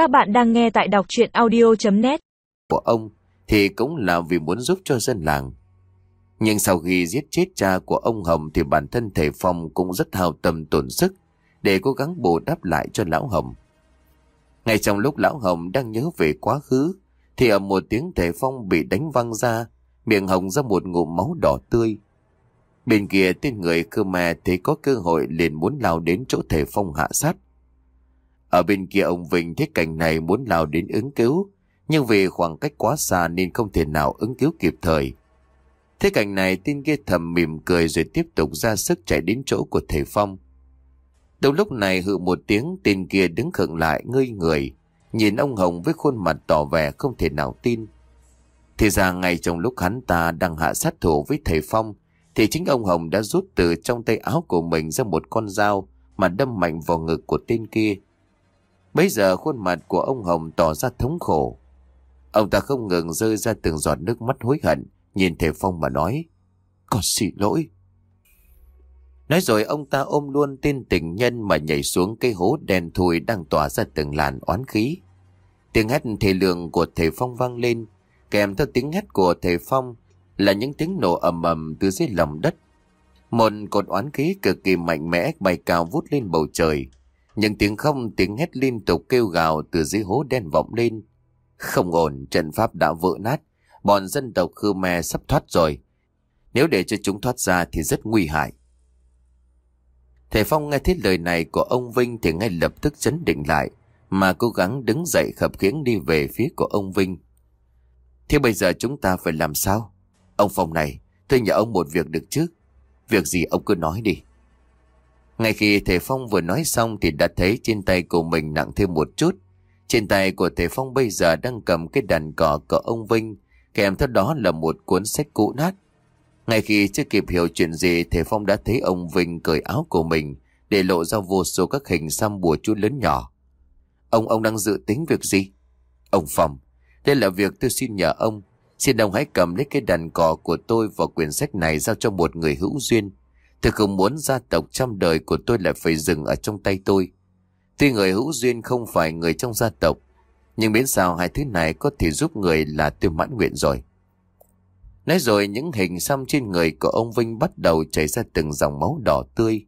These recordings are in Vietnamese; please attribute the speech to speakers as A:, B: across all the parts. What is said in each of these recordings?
A: Các bạn đang nghe tại đọc chuyện audio.net
B: của ông thì cũng là vì muốn giúp cho dân làng. Nhưng sau khi giết chết cha của ông Hồng thì bản thân thể Phong cũng rất hào tâm tổn sức để cố gắng bù đắp lại cho lão Hồng. Ngay trong lúc lão Hồng đang nhớ về quá khứ thì ở một tiếng thể Phong bị đánh văng ra, miệng Hồng ra một ngụm máu đỏ tươi. Bên kia tên người Khmer thấy có cơ hội liền muốn lao đến chỗ thể Phong hạ sát. Ở bên kia ông Vinh thấy cảnh này muốn lao đến ứng cứu, nhưng vì khoảng cách quá xa nên không thể nào ứng cứu kịp thời. Thế cảnh này tên kia thầm mỉm cười rồi tiếp tục ra sức chạy đến chỗ của thầy Phong. Đầu lúc này hự một tiếng tên kia đứng khựng lại ngây người, nhìn ông Hồng với khuôn mặt tỏ vẻ không thể nào tin. Thì ra ngay trong lúc hắn ta đang hạ sát thủ với thầy Phong, thì chính ông Hồng đã rút từ trong tay áo của mình ra một con dao mà đâm mạnh vào ngực của tên kia. Bây giờ khuôn mặt của ông Hồng tỏ ra thống khổ. Ông ta không ngừng rơi ra từng giọt nước mắt hối hận, nhìn Thầy Phong mà nói, Con xin lỗi. Nói rồi ông ta ôm luôn tên tình nhân mà nhảy xuống cây hố đen thui đang tỏa ra từng làn oán khí. Tiếng hét thể lượng của Thầy Phong vang lên, kèm theo tiếng hét của Thầy Phong là những tiếng nổ ầm ầm từ dưới lòng đất. Một cột oán khí cực kỳ mạnh mẽ bay cao vút lên bầu trời. Những tiếng không tiếng hét liên tục kêu gào từ dưới hố đen vọng lên. Không ổn, trận pháp đã vỡ nát. Bọn dân tộc Khmer sắp thoát rồi. Nếu để cho chúng thoát ra thì rất nguy hại. Thầy Phong nghe thấy lời này của ông Vinh thì ngay lập tức chấn định lại, mà cố gắng đứng dậy khập khiễng đi về phía của ông Vinh. Thế bây giờ chúng ta phải làm sao? Ông Phong này, tôi nhờ ông một việc được chứ? Việc gì ông cứ nói đi. Ngay khi thầy Phong vừa nói xong thì đã thấy trên tay của mình nặng thêm một chút. Trên tay của thầy Phong bây giờ đang cầm cái đàn cỏ của ông Vinh, kèm theo đó là một cuốn sách cũ nát. Ngay khi chưa kịp hiểu chuyện gì, thầy Phong đã thấy ông Vinh cởi áo của mình để lộ ra vô số các hình xăm bùa chú lớn nhỏ. Ông ông đang dự tính việc gì? Ông Phong, đây là việc tôi xin nhờ ông. Xin ông hãy cầm lấy cái đàn cỏ của tôi và quyển sách này giao cho một người hữu duyên. Tôi không muốn gia tộc trăm đời của tôi lại phải dừng ở trong tay tôi. Tuy người hữu duyên không phải người trong gia tộc, nhưng miễn sao hai thứ này có thể giúp người là tôi mãn nguyện rồi. Nói rồi những hình xăm trên người của ông Vinh bắt đầu chảy ra từng dòng máu đỏ tươi.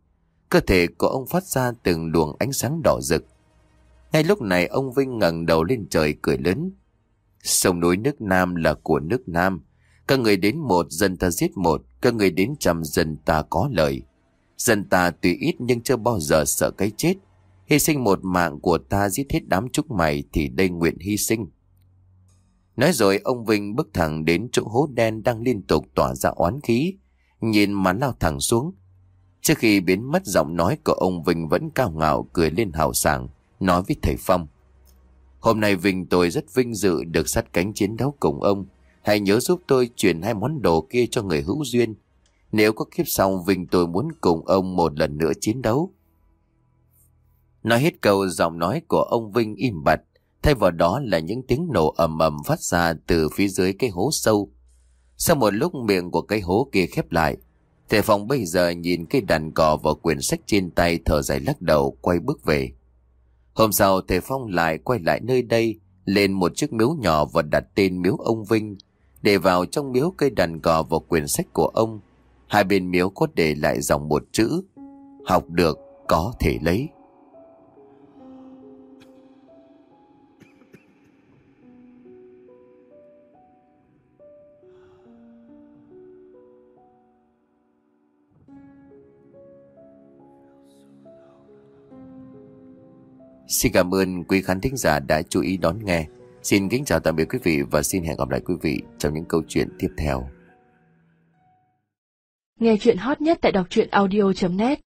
B: Cơ thể của ông phát ra từng luồng ánh sáng đỏ rực. Ngay lúc này ông Vinh ngẩng đầu lên trời cười lớn. Sông núi nước Nam là của nước Nam. Các người đến một dân ta giết một, các người đến trăm dân ta có lợi. Dân ta tuy ít nhưng chưa bao giờ sợ cái chết. Hy sinh một mạng của ta giết hết đám chúng mày thì đây nguyện hy sinh. Nói rồi ông Vinh bước thẳng đến chỗ hố đen đang liên tục tỏa ra oán khí, nhìn mà lao thẳng xuống. Trước khi biến mất giọng nói của ông Vinh vẫn cao ngạo cười lên hào sảng, nói với thầy Phong. Hôm nay Vinh tôi rất vinh dự được sát cánh chiến đấu cùng ông. Hãy nhớ giúp tôi chuyển hai món đồ kia cho người hữu duyên. Nếu có kiếp sau Vinh tôi muốn cùng ông một lần nữa chiến đấu. Nói hết câu giọng nói của ông Vinh im bặt. Thay vào đó là những tiếng nổ ầm ầm phát ra từ phía dưới cái hố sâu. Sau một lúc miệng của cái hố kia khép lại, Thầy Phong bây giờ nhìn cái đàn cò và quyển sách trên tay thở dài lắc đầu quay bước về. Hôm sau thầy Phong lại quay lại nơi đây, lên một chiếc miếu nhỏ và đặt tên miếu ông Vinh, để vào trong miếu cây đàn cò và quyển sách của ông. Hai bên miếu có để lại dòng một chữ, học được có thể lấy. Xin cảm ơn quý khán thính giả đã chú ý đón nghe. Xin kính chào tạm biệt quý vị và xin hẹn gặp lại quý vị trong những câu chuyện tiếp theo.
A: Nghe chuyện hot nhất tại đọc truyện audio.net